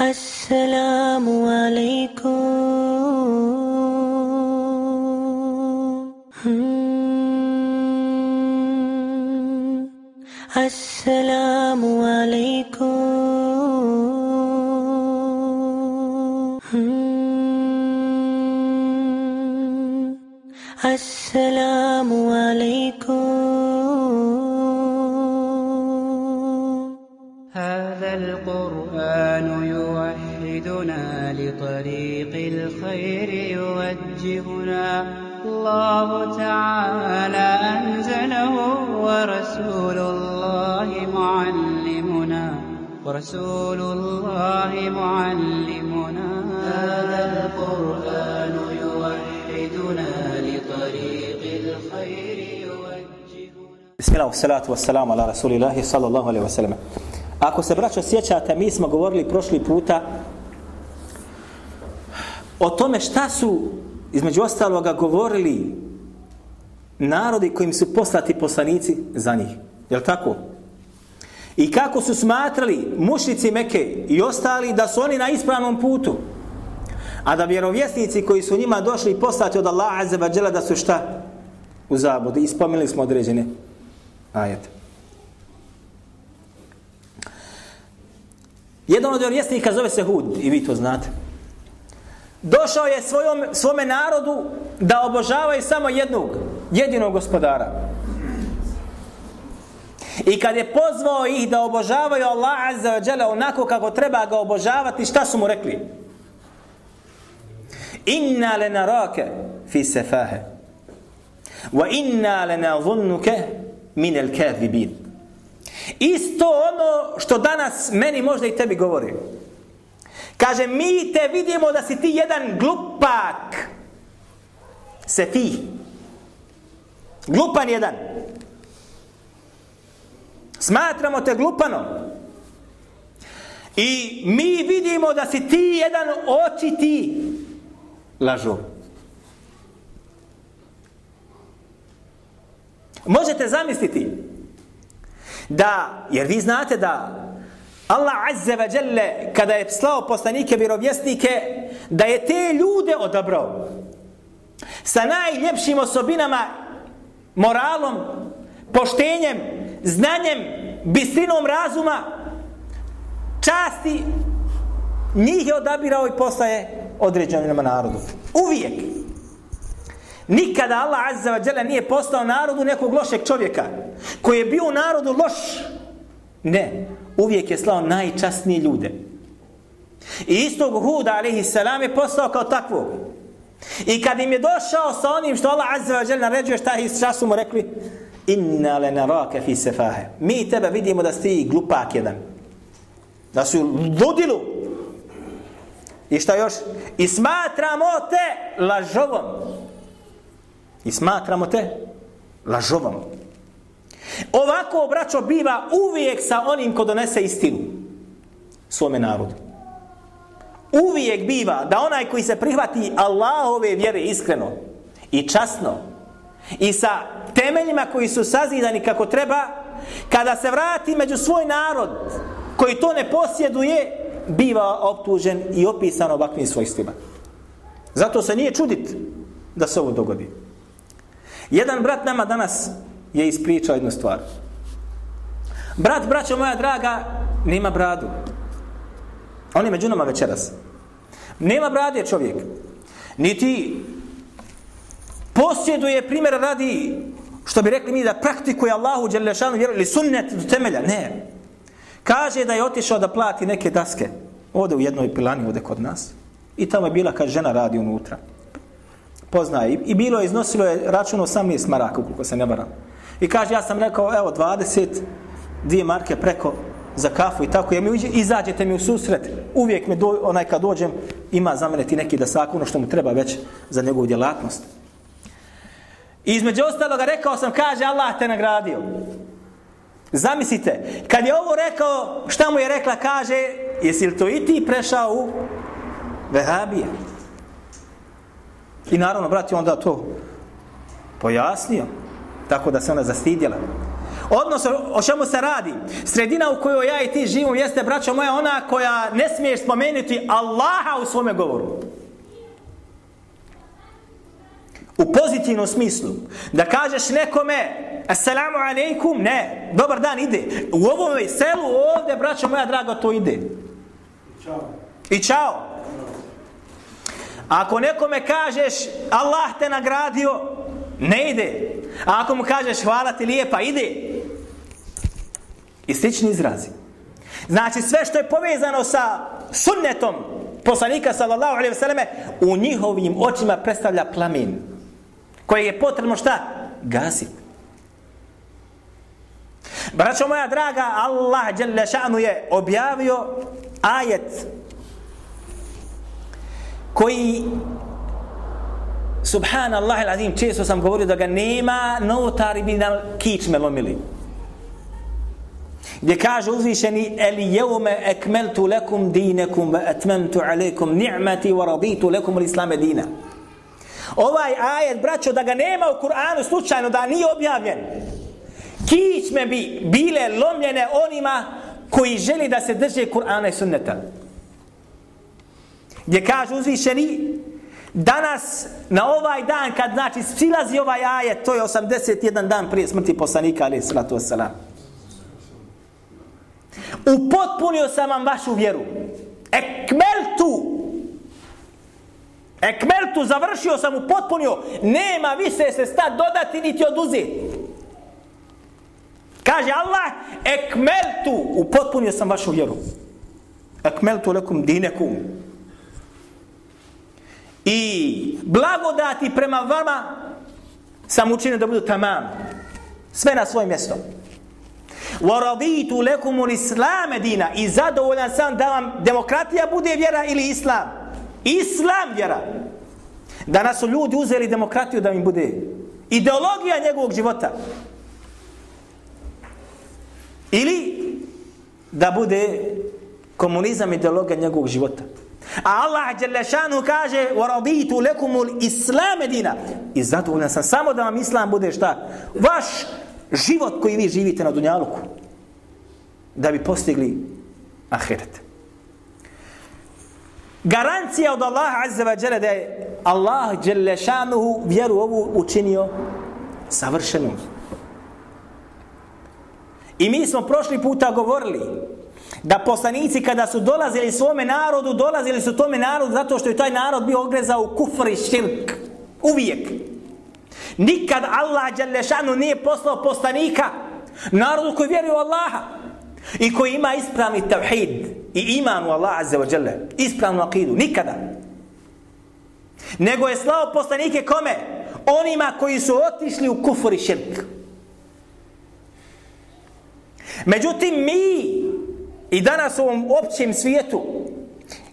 السلام عليكم السلام عليكم لطريق الخير يوجهنا الله تعالى أنزله ورسول الله معلمنا ورسول الله معلمنا هذا القرآن يوحدنا لطريق الخير يوجهنا Bismillah, wassalatu wassalamu ala rasulillahi sallallahu alaihi wasallam. Ako se braćo sjećate, mi smo govorili prošli puta o tome šta su između ostaloga govorili narodi kojim su poslati poslanici za njih. Je li tako? I kako su smatrali mušnici Meke i ostali da su oni na ispravnom putu. A da vjerovjesnici koji su njima došli poslati od Allaha Azza wa Jalla da su šta? U zabudi. Ispomili smo određene ajete. Jedan od vjerovjesnika zove se Hud i vi to znate. Došao je svojom, svome narodu da obožavaju samo jednog, jedinog gospodara. I kad je pozvao ih da obožavaju Allah Azza wa Jalla onako kako treba ga obožavati, šta su mu rekli? Inna le narake fi sefahe. Wa inna le nazunnuke min el kadhibin. Isto ono što danas meni možda i tebi govori. Kaže, mi te vidimo da si ti jedan glupak. Se ti. Glupan jedan. Smatramo te glupanom. I mi vidimo da si ti jedan oči ti. Lažu. Možete zamisliti da, jer vi znate da Allah Azze wa Jalla kada je slao poslanike vjerovjesnike da je te ljude odabrao sa najljepšim osobinama moralom, poštenjem, znanjem, bistrinom razuma časti njih je odabirao i postaje određenom narodu. Uvijek. Nikada Allah Azza wa Jalla nije postao narodu nekog lošeg čovjeka koji je bio u narodu loš. Ne. Uvijek je slao najčasnije ljude. I istog Huda alaihi salam je postao kao takvog. I kad im je došao sa onim što Allah Azza wa Jalla naređuje šta, šta su mu rekli? Inna le narake fi sefahe. Mi tebe vidimo da si glupak jedan. Da su ludilu. I šta još? I smatramo te lažovom. I smatramo te lažovom. Ovako, braćo, biva uvijek sa onim ko donese istinu svome narodu. Uvijek biva da onaj koji se prihvati Allahove vjere iskreno i časno i sa temeljima koji su sazidani kako treba, kada se vrati među svoj narod koji to ne posjeduje, biva optužen i opisan ovakvim svojstvima. Zato se nije čudit da se ovo dogodi. Jedan brat nama danas je ispričao jednu stvar. Brat, braćo moja draga, nema bradu. On je među nama večeras. Nema brade čovjek. Niti posjeduje primjer radi što bi rekli mi da praktikuje Allahu Đelešanu vjeru ili sunnet do temelja. Ne. Kaže da je otišao da plati neke daske. Ode u jednoj pilani, ode kod nas. I tamo je bila kad žena radi unutra poznaje. I bilo je, iznosilo je račun 18 maraka, ukoliko se ne varam. I kaže, ja sam rekao, evo, 20, dvije marke preko za kafu i tako. Ja mi uđe, izađete mi u susret. Uvijek me, do, onaj kad dođem, ima za mene ti neki da saku, ono što mu treba već za njegovu djelatnost. I između ostaloga rekao sam, kaže, Allah te nagradio. Zamislite, kad je ovo rekao, šta mu je rekla, kaže, jesi li to i ti prešao u Vehabije? I naravno, brat je onda to pojasnio, tako da se ona zastidjela. Odnosno, o čemu se radi? Sredina u kojoj ja i ti živimo jeste, braćo moja, ona koja ne smiješ spomenuti Allaha u svome govoru. U pozitivnom smislu. Da kažeš nekome, assalamu alaikum, ne, dobar dan, ide. U ovom selu ovdje, braćo moja draga, to ide. Ćao. I čao. Ako nekome kažeš, Allah te nagradio, ne ide. A ako mu kažeš, hvala ti lijepa, ide. I slični izrazi. Znači sve što je povezano sa sunnetom poslanika sallallahu alaihi vseleme u njihovim očima predstavlja plamin koji je potrebno šta? Gasiti. Braćo moja draga, Allah Đelešanu je objavio ajet koji subhanallah il-azim često sam govorio da ga nema novotari bi nam kičme lomili. Gdje kaže uzvišeni el jevme ekmeltu lekum dinekum ve etmemtu alekum ni'mati wa raditu lekum l'islame dina. Ovaj ajet braćo da ga nema u Kur'anu slučajno da nije objavljen kičme bi bile lomljene onima koji želi da se drže Kur'ana i sunneta. Gdje kaže uzvišeni danas na ovaj dan kad znači silazi ovaj ajet to je 81 dan prije smrti poslanika ali salatu wasalam upotpunio sam vam vašu vjeru. Ekmeltu. Ekmeltu završio sam upotpunio. Nema više se sta dodati niti oduzeti. Kaže Allah ekmeltu. Upotpunio sam vašu vjeru. Ekmeltu lekum dinekum i blagodati prema vama sam učinio da budu tamam. Sve na svoje mjesto. وَرَضِيتُ لَكُمُ الْإِسْلَامَ دِينَ I zadovoljan sam da vam demokratija bude vjera ili islam. Islam vjera. Danas su ljudi uzeli demokratiju da im bude ideologija njegovog života. Ili da bude komunizam ideologija njegovog života. A Allah Đelešanu kaže وَرَضِيتُ لَكُمُ الْإِسْلَامَ دِينَ I zadovoljan sam samo da vam Islam bude šta? Vaš život koji vi živite na Dunjaluku. Da bi postigli ahiret. Garancija od Allaha Azza wa Jalla da je Allah Đelešanuhu vjeru ovu učinio savršenom. I mi smo prošli puta govorili da poslanici kada su dolazili svome narodu, dolazili su tome narodu zato što je taj narod bio ogrezao u kufr i širk. Uvijek. Nikad Allah Đalešanu nije poslao poslanika narodu koji vjeruje u Allaha i koji ima ispravni tevhid i iman u Allah Azza wa Jalla. Ispravnu akidu. Nikada. Nego je slao poslanike kome? Onima koji su otišli u kufr i širk. Međutim, mi I danas u ovom općem svijetu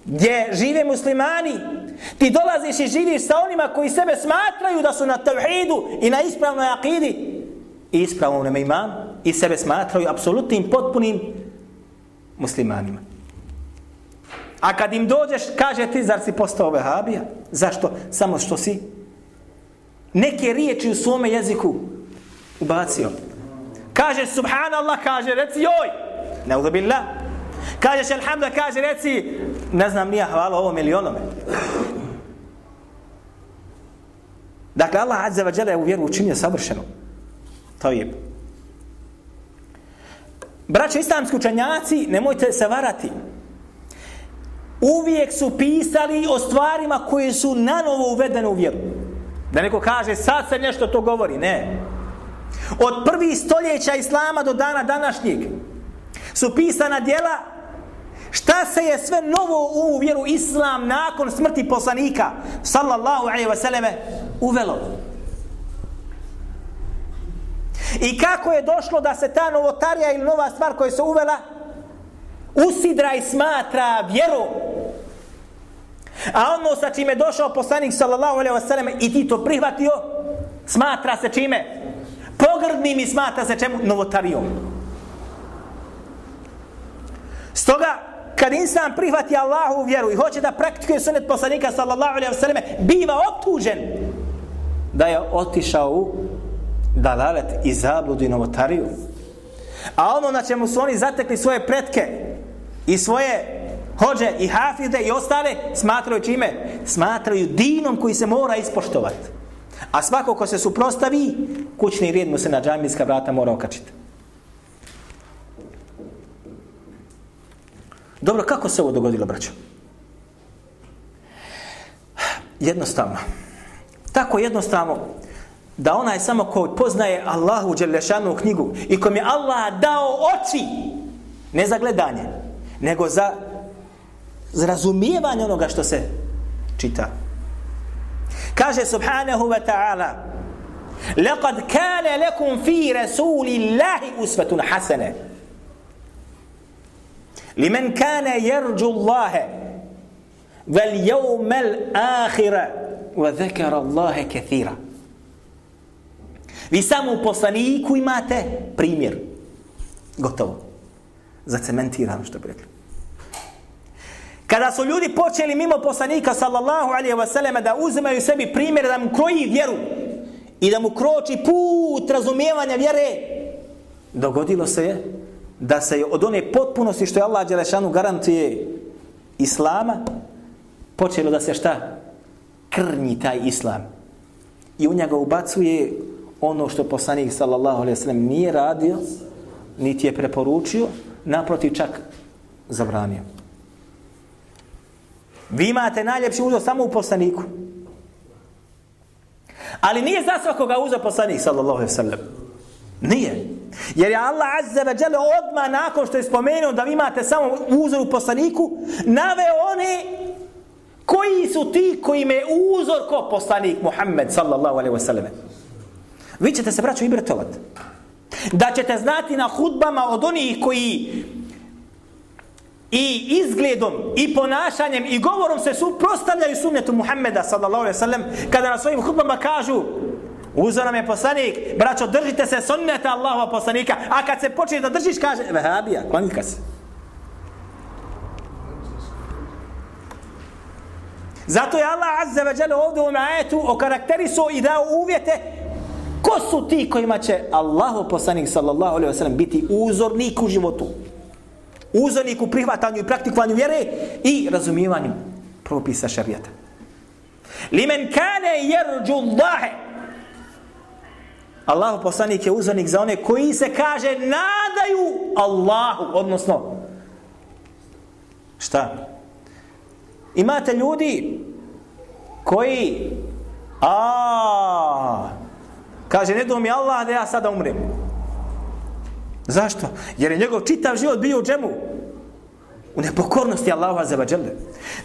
gdje žive muslimani, ti dolaziš i živiš sa onima koji sebe smatraju da su na tevhidu i na ispravnoj akidi i ispravnom nema imam i sebe smatraju apsolutnim, potpunim muslimanima. A kad im dođeš, kaže ti, zar si postao vehabija? Zašto? Samo što si neke riječi u svome jeziku ubacio. Kaže subhanallah, kaže reci joj. Neuzubillah. Kažeš elhamda, kaže reci, ne znam nija hvala ovom ili onome. Dakle, Allah Azza wa Jalla je u vjeru učinio savršeno. To je. Braćo islamski učenjaci, nemojte se varati. Uvijek su pisali o stvarima koje su na novo uvedene u vjeru. Da neko kaže, sad se nešto to govori. Ne. Od prvih stoljeća Islama do dana današnjeg su pisana dijela Šta se je sve novo u vjeru islam nakon smrti poslanika sallallahu alejhi ve selleme uvelo? I kako je došlo da se ta novotarija ili nova stvar koja se uvela usidra i smatra vjeru? A ono sa čime je došao poslanik sallallahu alejhi ve selleme i ti to prihvatio, smatra se čime? Pogrdnim i smatra se čemu? Novotarijom. Stoga, kad insan prihvati Allahu vjeru i hoće da praktikuje sunet poslanika sallallahu alaihi wa sallam, biva optužen da je otišao u dalalet i zabludu i novotariju. A ono na čemu su oni zatekli svoje pretke i svoje hođe i hafide i ostale, smatraju čime? Smatraju dinom koji se mora ispoštovati. A svako ko se suprostavi, kućni red mu se na džamijska vrata mora okačiti. Dobro, kako se ovo dogodilo, braćo? Jednostavno. Tako jednostavno da onaj samo ko poznaje Allahu Đelešanu knjigu i kom je Allah dao oči, ne za gledanje, nego za, za razumijevanje onoga što se čita. Kaže subhanahu wa ta'ala لقد كان لكم في رسول الله أسوة حسنة لمن كان يرجو الله واليوم الآخرة وذكر الله كثيرا Vi samo u poslaniku imate primjer. Gotovo. Zacementirano što bi rekli. Kada su ljudi počeli mimo poslanika sallallahu alaihi wa sallama da uzimaju sebi primjer da mu kroji vjeru i da mu kroči put razumijevanja vjere, dogodilo se je da se je od one potpunosti što je Allah Đelešanu garantuje Islama, počelo da se šta? Krnji taj Islam. I u njega ubacuje ono što poslanik sallallahu alaihi sallam nije radio, niti je preporučio, naprotiv čak zabranio. Vi imate najljepši uzor samo u poslaniku. Ali nije za svakoga uzor poslanik sallallahu alaihi sallam. Nije. Jer je Allah azza wa jalla odma nakon što je spomenuo da vi imate samo uzor u poslaniku, naveo one koji su ti koji me uzor ko poslanik Muhammed sallallahu alaihi wa sallam. Vi ćete se braćo ibretovat. Da ćete znati na hudbama od onih koji i izgledom i ponašanjem i govorom se suprostavljaju sunnetu Muhammeda sallallahu alaihi sallam kada na svojim hudbama kažu Uzo nam je poslanik braćo držite se sunneta Allahova poslanika a kad se počne da držiš kaže vehabija, klanika se Zato je Allah azza wa jalla ovdje u ovom ajetu i dao uvjete Ko su ti kojima će Allahu poslanik sallallahu alejhi ve sellem biti uzornik u životu? Uzornik u prihvatanju i praktikovanju vjere i razumijevanju propisa šerijata. Limen kane jerđu Allahe Allahu poslanik je uzvanik za one koji se kaže nadaju Allahu, odnosno šta? Imate ljudi koji a Kaže, ne mi Allah da ja sada umrem. Zašto? Jer je njegov čitav život bio u džemu. U nepokornosti Allahu Azza wa Jalla.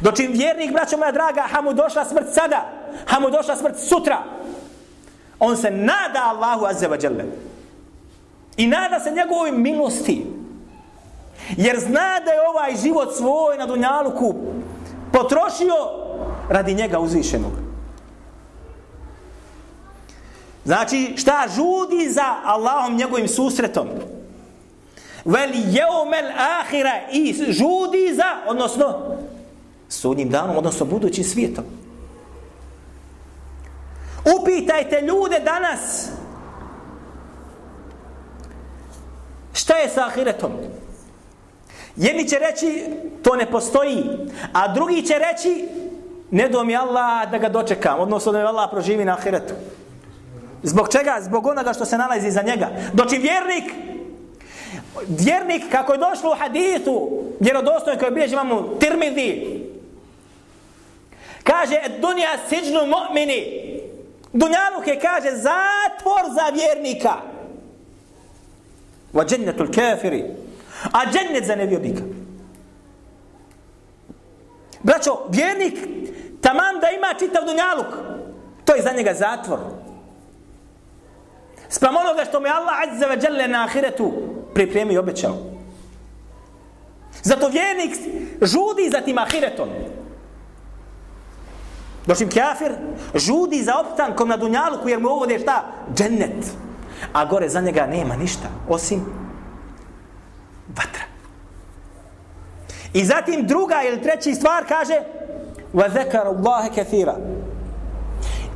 Dočim vjernik, braćo moja draga, ha mu došla smrt sada, ha mu došla smrt sutra, on se nada Allahu Azza wa Jalla. I nada se njegovoj milosti. Jer zna da je ovaj život svoj na Dunjaluku potrošio radi njega uzvišenog. Znači, šta žudi za Allahom njegovim susretom? Vel jeumel ahira i žudi za, odnosno, sudnjim danom, odnosno budućim svijetom. Upitajte ljude danas šta je sa ahiretom? Jedni će reći to ne postoji, a drugi će reći ne do mi Allah da ga dočekam, odnosno da mi Allah proživi na ahiretu. Zbog čega? Zbog onoga što se nalazi za njega. Doći vjernik, vjernik kako je došlo u hadithu, vjerodostojno koji bilježi imamo tirmidhi, kaže, dunja siđnu mu'mini, Dunjaluk je, kaže, zatvor za vjernika. Va džennetul kafiri. A džennet za nevjernika. Braćo, vjernik, tamam da ima čitav dunjaluk, to je za njega zatvor. Spram onoga što mi Allah azza wa jalla na ahiretu pripremi i obećao. Zato vjernik žudi za tim ahiretom. Došim kafir, žudi za opstankom na dunjalu jer mu ovo je šta? Džennet. A gore za njega nema ništa, osim vatra. I zatim druga ili treći stvar kaže وَذَكَرَ اللَّهَ كَثِيرًا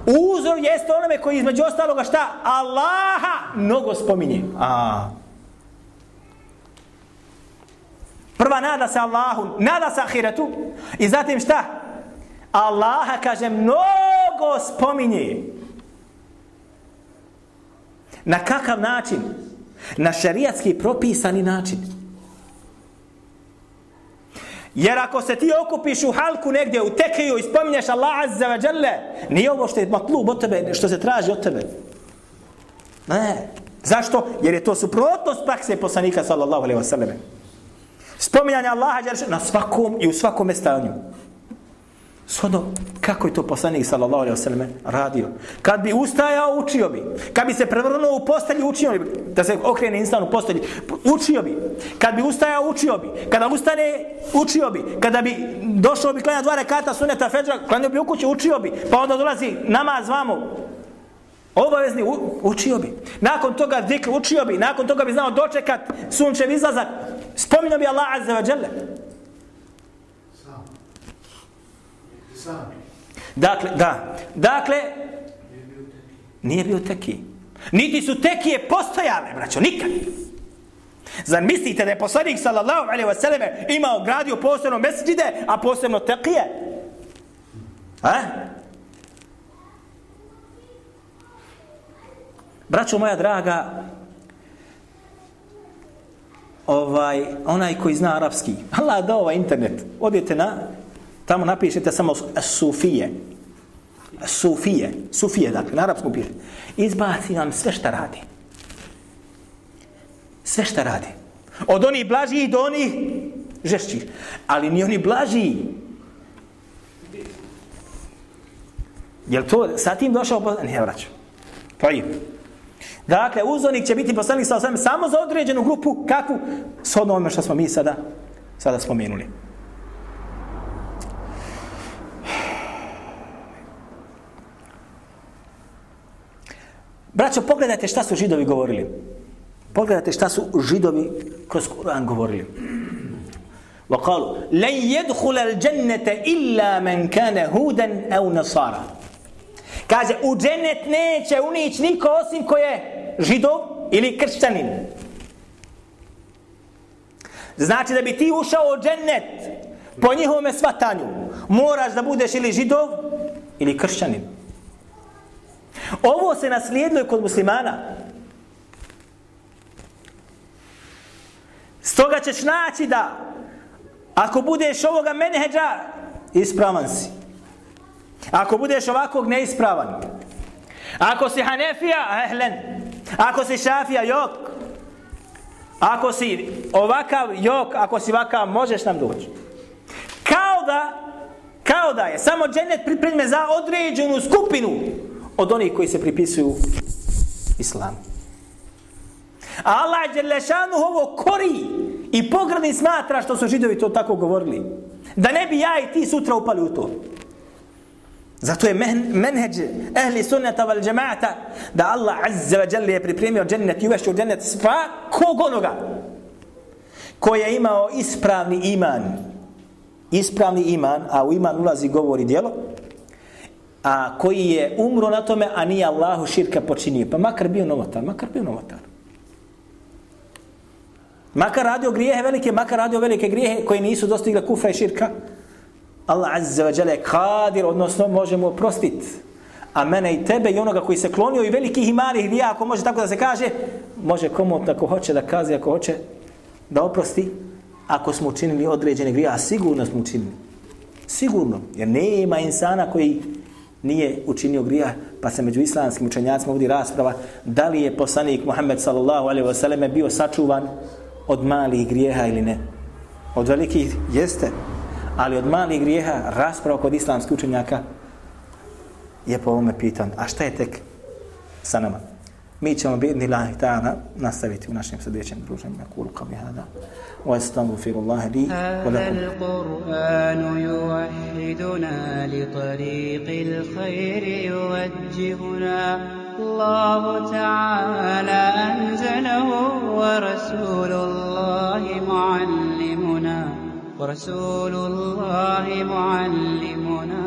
Uzor jeste onome koji između ostaloga šta? Allaha mnogo spominje. A. Prva nada se Allahu, nada se ahiretu. I zatim šta? Allaha, kaže, mnogo spominje. Na kakav način? Na šarijatski propisani način. Jer ako se ti okupiš u halku negdje, u tekiju i spominješ Allah azza wa jalla, nije ovo što je matlub od tebe, što se traži od tebe. Ne. Zašto? Jer je to suprotnost prakse poslanika sallallahu alaihi wa sallam. Spominjanje Allaha na svakom i u svakome stanju. Shodno, kako je to poslanik sallallahu alejhi ve selleme radio? Kad bi ustajao, učio bi. Kad bi se prevrnuo u postelji, učio bi. Da se okrene instan u postelji, učio bi. Kad bi ustajao, učio bi. Kada ustane, učio bi. Kada bi došao bi klanja dva rekata suneta fedra, klanio bi u kući, učio bi. Pa onda dolazi namaz vamo. Obavezni, u, učio bi. Nakon toga zikr, učio bi. Nakon toga bi znao dočekat sunčev izlazak. Spominio bi Allah azza wa jalla. Dakle, da. Dakle, nije bio teki. Niti su tekije postojale, braćo, nikad. Zar mislite da je poslanik sallallahu alaihi wasallam imao gradio posebno mesđide, a posebno tekije? A? Braćo moja draga, ovaj, onaj koji zna arapski, Allah dao ovaj internet, odjete na Tamo napišete samo sufije. Sufije. Sufije, dakle, na arapskom piše. Izbaci vam sve šta radi. Sve šta radi. Od onih blažih do onih žešćih. Ali ni oni blažiji. Jel to sa tim došao? Po... Nije vraćao. To. Dakle, uzonik će biti poslanik sa osam samo za određenu grupu. Kakvu? S onome što smo mi sada, sada spomenuli. Braćo, pogledajte šta su židovi govorili. Pogledajte šta su židovi kroz Kur'an govorili. وقالوا لن يدخل الجنة إلا من كان هودا أو نصارى kaže u džennet neće unići niko osim ko je židov ili kršćanin znači da bi ti ušao u džennet po njihovome svatanju moraš da budeš ili židov ili kršćanin Ovo se naslijedilo kod muslimana. Stoga ćeš naći da ako budeš ovoga menheđa, ispravan si. Ako budeš ovakvog neispravan. Ako si Hanefija, ehlen. Ako si Šafija, jok. Ako si ovakav, jok. Ako si ovakav, možeš nam doći. Kao da, kao da je samo dženet pripremljen za određenu skupinu od onih koji se pripisuju islamu. A Allah Đelešanu ovo kori i pograni smatra što su židovi to tako govorili. Da ne bi ja i ti sutra upali u to. Zato je menheđ ehli sunnata val džemata da Allah azza wa jalla je pripremio džennet i uvešću džennet svakog onoga koji je imao ispravni iman. Ispravni iman, a u iman ulazi govori djelo, a koji je umro na tome, a nije Allahu širka počinio. Pa makar bio novotar, makar bio novotar. Makar radio grijehe velike, makar radio velike grijehe koji nisu dostigli kufra i širka. Allah azza wa jale kadir, odnosno možemo oprostiti. A mene i tebe i onoga koji se klonio i velikih i malih grija, ako može tako da se kaže, može komu ako hoće da kazi, ako hoće da oprosti, ako smo učinili određene grija, sigurno smo učinili. Sigurno, jer nema insana koji nije učinio grija, pa se među islamskim učenjacima vodi rasprava da li je poslanik Muhammed sallallahu alaihi wasallam bio sačuvan od malih grijeha ili ne. Od velikih jeste, ali od malih grijeha rasprava kod islamskih učenjaka je po ovome pitan. A šta je tek sa nama? Mi ćemo biti lahi ta'ala nastaviti u našem sljedećem druženju. Kulu kao mi hada. واستغفر الله لي هذا القرآن يوحدنا لطريق الخير يوجهنا الله تعالى أنزله ورسول الله معلمنا ورسول الله معلمنا